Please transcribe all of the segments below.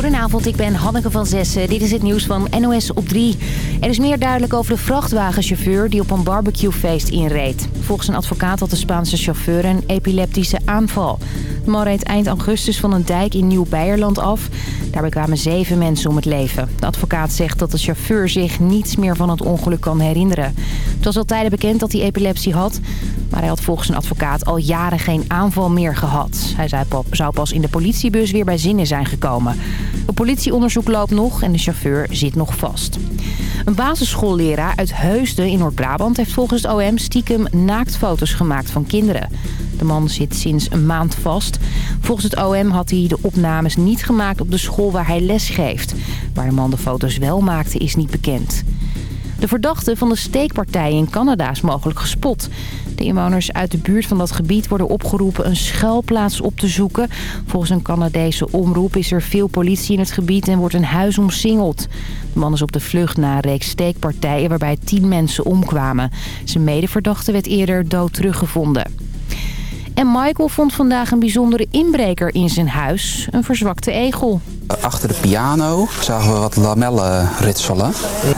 Goedenavond, ik ben Hanneke van Zessen. Dit is het nieuws van NOS op 3. Er is meer duidelijk over de vrachtwagenchauffeur die op een barbecuefeest inreed. Volgens een advocaat had de Spaanse chauffeur een epileptische aanval. De man reed eind augustus van een dijk in Nieuw-Beierland af. Daarbij kwamen zeven mensen om het leven. De advocaat zegt dat de chauffeur zich niets meer van het ongeluk kan herinneren. Het was al tijden bekend dat hij epilepsie had... maar hij had volgens een advocaat al jaren geen aanval meer gehad. Hij zou pas in de politiebus weer bij zinnen zijn gekomen. Het politieonderzoek loopt nog en de chauffeur zit nog vast. Een basisschoolleraar uit Heusden in Noord-Brabant heeft volgens het OM stiekem naaktfoto's gemaakt van kinderen. De man zit sinds een maand vast. Volgens het OM had hij de opnames niet gemaakt op de school waar hij les geeft. Waar de man de foto's wel maakte is niet bekend. De verdachte van de steekpartij in Canada is mogelijk gespot. De inwoners uit de buurt van dat gebied worden opgeroepen een schuilplaats op te zoeken. Volgens een Canadese omroep is er veel politie in het gebied en wordt een huis omsingeld. De man is op de vlucht na een reeks steekpartijen waarbij tien mensen omkwamen. Zijn medeverdachte werd eerder dood teruggevonden. En Michael vond vandaag een bijzondere inbreker in zijn huis. Een verzwakte egel. Achter de piano zagen we wat lamellen ritselen.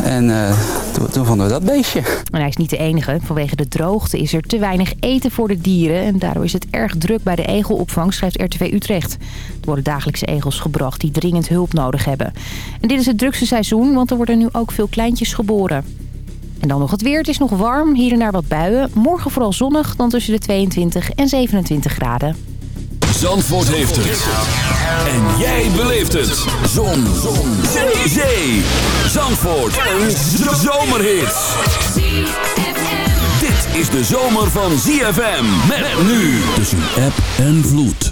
En uh, toen, toen, vonden we dat beestje. En hij is niet de enige. Vanwege de droogte is er te weinig eten voor de dieren. En daardoor is het erg druk bij de egelopvang, schrijft RTV Utrecht. Er worden dagelijks egels gebracht die dringend hulp nodig hebben. En dit is het drukste seizoen, want er worden nu ook veel kleintjes geboren. En dan nog het weer. Het is nog warm, hier en daar wat buien. Morgen vooral zonnig, dan tussen de 22 en 27 graden. Zandvoort heeft het. En jij beleeft het. Zon. Zon. Zee. Zandvoort. Een zomerhit. Dit is de zomer van ZFM. Met nu tussen app en vloed.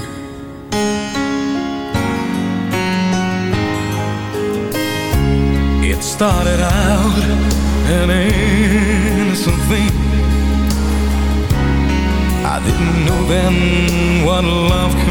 love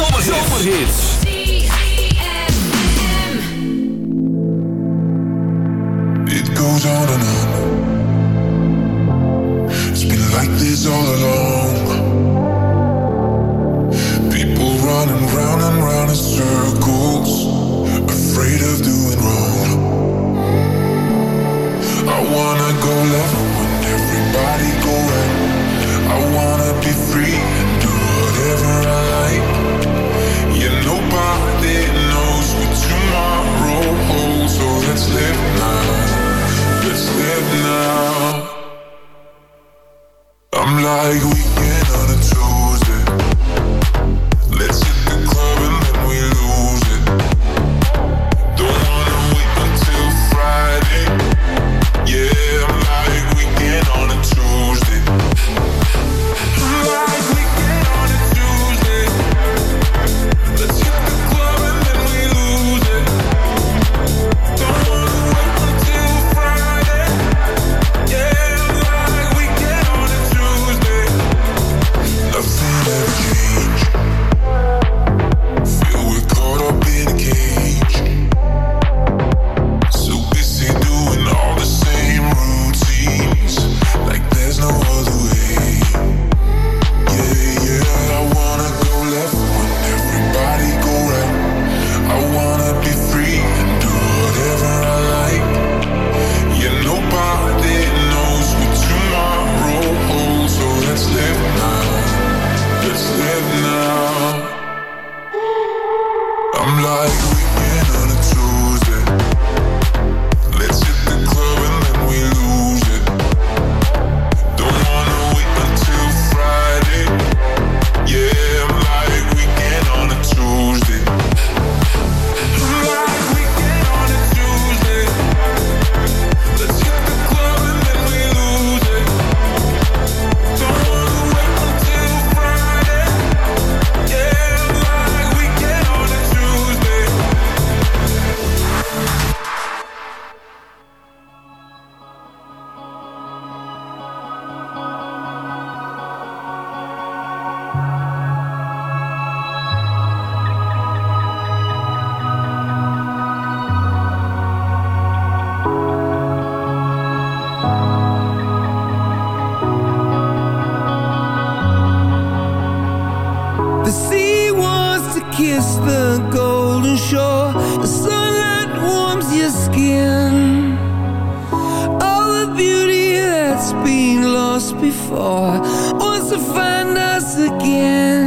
before wants to find us again.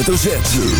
Hoofdletter Z.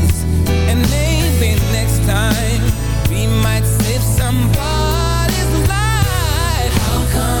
come.